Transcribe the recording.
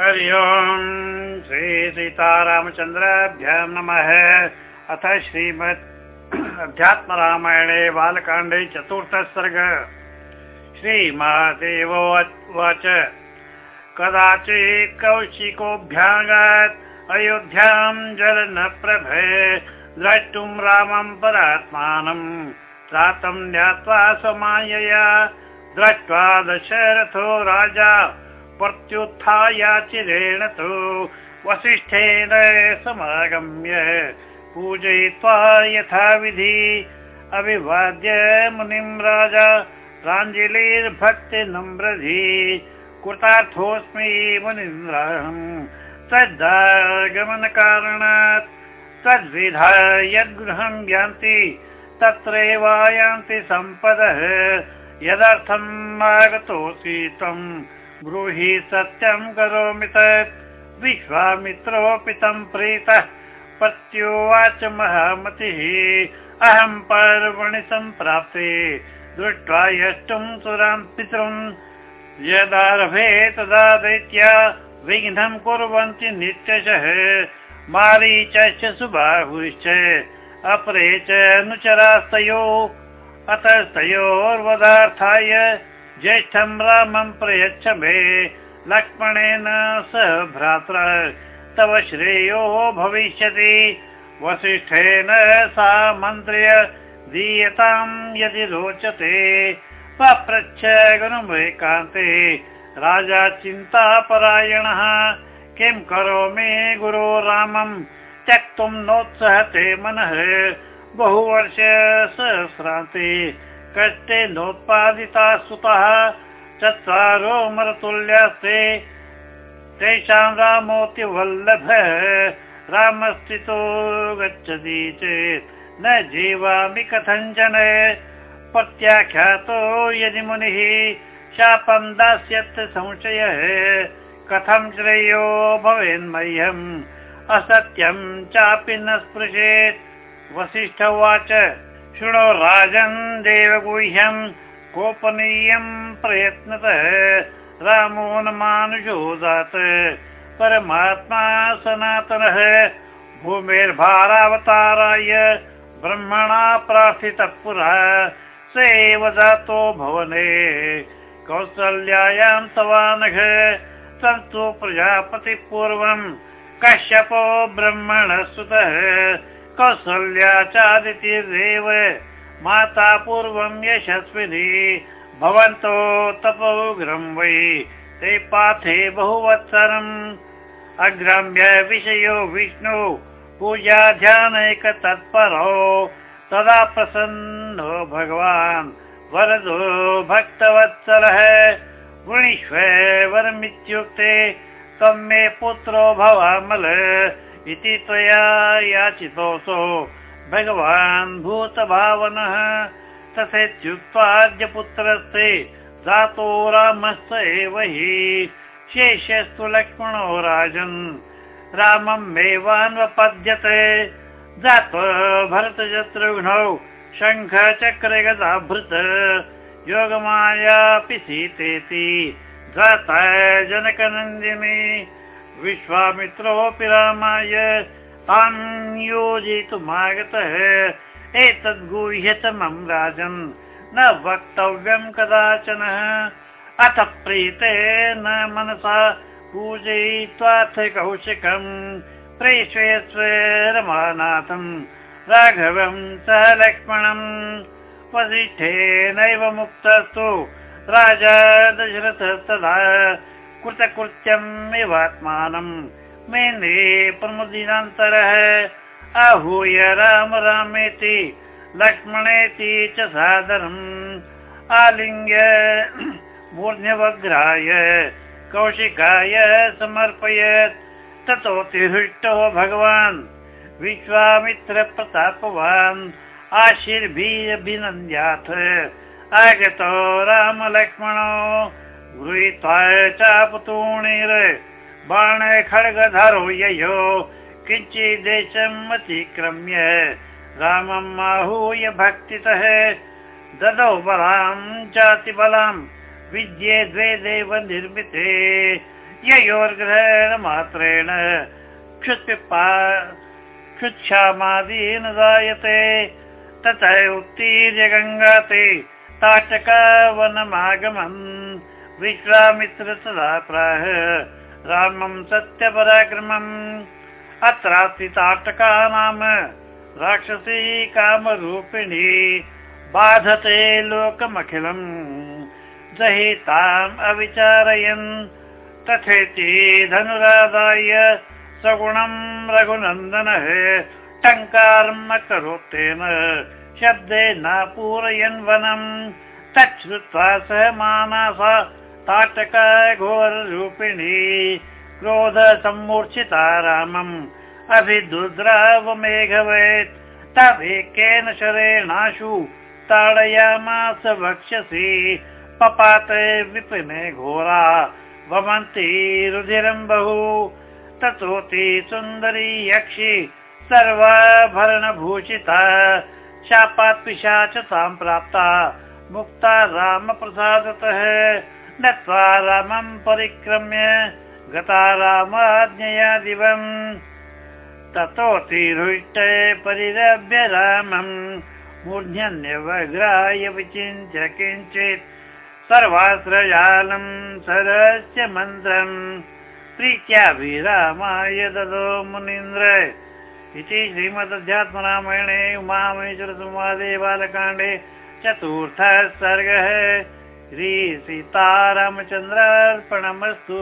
हरि ओम् श्री सीतारामचन्द्राभ्यां नमः। अथ श्रीमत् अध्यात्मरामायणे बालकाण्डे चतुर्थः सर्ग। श्रीमहादेव उवाच। कदाचित् कौशिकोऽभ्यागात् अयोध्यां जलन प्रभे द्रष्टुं रामं परात्मानं। त्रातं ज्ञात्वा समायया दृष्ट्वा दशरथो राजा प्रत्युत्थायाचिरेण तु वसिष्ठेन समागम्य पूजयित्वा यथाविधि अभिवाद्य मुनिं राजा प्राञ्जलिर्भक्ति नम्रधि कृतार्थोऽस्मि मुनीन्द्रम् तद्गमनकारणात् तद्विधा यद्गृहं यान्ति तत्रैव यान्ति सम्पदः। यदर्थम् आगतोऽसि त्वम् ब्रूहि सत्यं करोमि तत्। विश्वामित्रोऽपि तं प्रीतः। प्रत्युवाच महामतिः। अहं पर्वणि सम्प्राप्ते। दृष्ट्वा यष्टुं सुरां पितृं। यदारभे तदा दैत्या विघ्नं कुर्वन्ति नित्यशः। मारीच सुबाहुश्च। अपरे च अनुचरास्तयो। अतस्तयोर्वदार्थाय ज्येष्ठं रामं प्रयच्छ मे। लक्ष्मणेन सह भ्रात्र तव श्रेयो भविष्यति। वसिष्ठेन सा मन्त्र्य दीयतां यदि रोचते। पप्रच्छ गुरुमेकान्ते राजा चिन्तापरायणः किं करोमि गुरो रामं त्यक्तुं नोत्सहते मनः। बहुवर्ष सहस्रान्ते कष्टे नोत्पादिता सुतः चत्वारो मरतुल्यास्ते। तेषां रामोऽतिवल्लभ रामस्थितो गच्छति चेत्। न जीवामि कथञ्चन प्रत्याख्यातो यदि मुनिः शापं दास्यत् संशयः कथं श्रेयो भवेन्मह्यम्? असत्यं चापि न स्पृशेत्। वसिष्ठ उवाच शृणो राजन् देवगुह्यम् गोपनीयम् प्रयत्नतः। रामो न मानुषो दात् परमात्मा सनातनः। भूमेर्भारावताराय ब्रह्मणा प्रार्थितः पुरा। स एव दातो भवने। कौसल्यायां तवानघ। सन्तु प्रजापतिः पूर्वम् कश्यपो ब्रह्मण सुतः कौसल्या चादितिरेव माता पूर्वं यशस्विनी भवन्तो तपोग्रं वै। ते पाथे बहुवत्सरम् अग्राम्य विषयो विष्णु पूजा ध्यानैक तत्परो तदा प्रसन्नो भगवान्। वरदो भक्तवत्सलः वृणीष्व वरमित्युक्ते त्वं मे पुत्रो भवामल इति त्वया याचितोऽसौ। भगवान् भूतभावनः तथेत्युक्त्वाद्य पुत्रस्ते जातो रामस्त एव हि शेषस्तु लक्ष्मणो राजन्। रामं मेवान्वपद्यते। जात्वा भरतशत्रुघ्नौ शङ्ख चक्र गदाभृत योगमायापि सीतेति। जाता जनकनन्दिनी विश्वामित्रोऽपि रामाय तान् योजयितुमागतः। एतद्गुह्यतमं राजन् न वक्तव्यं कदाचन। अथ प्रीते न मनसा पूजयित्वाथ कौशिकम् प्रेषयस्व रमानाथम् राघवं सह लक्ष्मणम्। वसिष्ठेनैव मुक्तस्तु राजा दशरथः तदा कृतकृत्यम् इवात्मानम् मेने प्रमुदिनान्तरः आहूय राम रामेति लक्ष्मणेति च सादरम् आलिङ्ग्य मूर्ध्यवग्राय कौशिकाय समर्पयत् ततोऽतिहृष्टो भगवान् विश्वामित्र प्रतापवान् आशीर्भिः अभिनन्द्याथ आगतो राम गृहीत्वा चापतूणीर बाण खड्गधरो ययो किञ्चिदेशम् अतिक्रम्य रामम् आहूय भक्तितः ददौ बलां चातिबलां विद्ये द्वे देव निर्मिते ययोर्ग्रहेण मात्रेण क्षुत्पिपा क्षुच्छामादीन जायते। तत उत्तीर्य गङ्गाते ताटकावनमागमन् विश्वामित्र तदा प्राह रामं सत्यपराक्रमम्। अत्रास्ति ताटका नाम। राक्षसी कामरूपिणी बाधते लोकमखिलम्। दहिताम् अविचारयन् तथेति धनुराधाय सगुणं रघुनन्दनः टङ्कारम् अकरोत्तेन शब्दे न पूरयन् वनम्। तच्छ्रुत्वा सह मानसा ताटका घोररूपिणी क्रोध सम्मूर्छिता रामम्। अभिदुद्रावमेघवेत् तदेकेन शरेणाशु ताडयामास वक्ष्यसि पपाते विपिने घोरा वमन्ति रुधिरम् बहु। ततोति सुन्दरी यक्षि सर्वाभरणभूषिता शापात् पिशाच तां प्राप्ता। मुक्ता रामप्रसादतः नत्वा रामं परिक्रम्य गता रामाज्ञया दिवम् ततोतिहृष्ट परिरभ्य रामम् मूर्धन्यवग्राय विचिन्त्य किञ्चित् सर्वास्त्रजालम् सरस्य मन्त्रम् प्रीत्या विरामाय ददो मुनीन्द्र। इति श्रीमदध्यात्मरामायणे उमामहेश्वरसंवादे बालकाण्डे चतुर्थः सर्गः श्रीसीतारामचन्द्रार्पणमस्तु